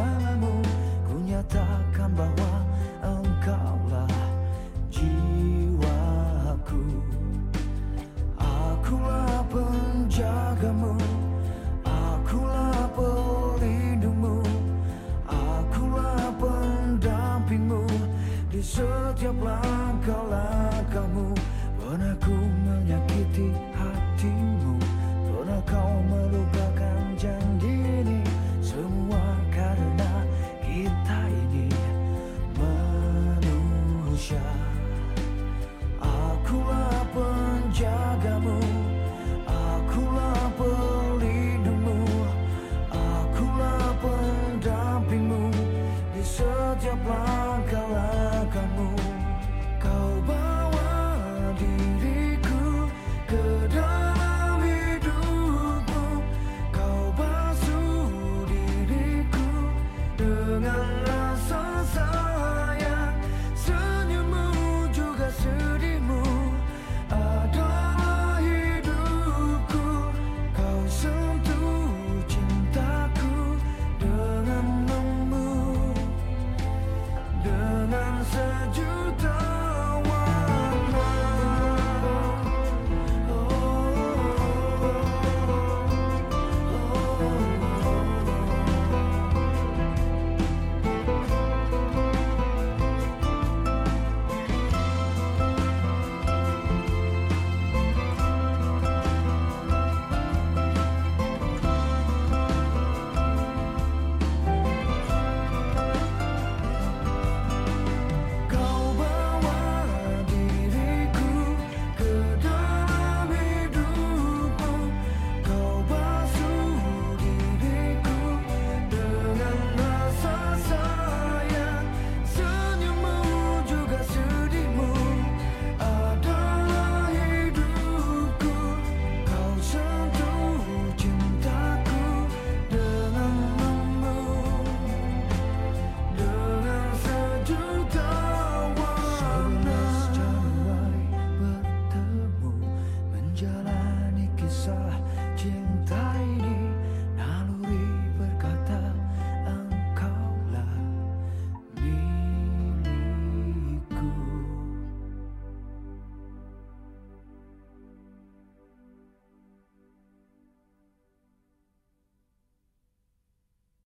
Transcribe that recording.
bersamamu Ku nyatakan bahwa engkaulah jiwaku. Akulah penjagamu Akulah pelindungmu Akulah pendampingmu. Di setiap langkah-langkahmu Pernah ku menyakiti hatimu. saw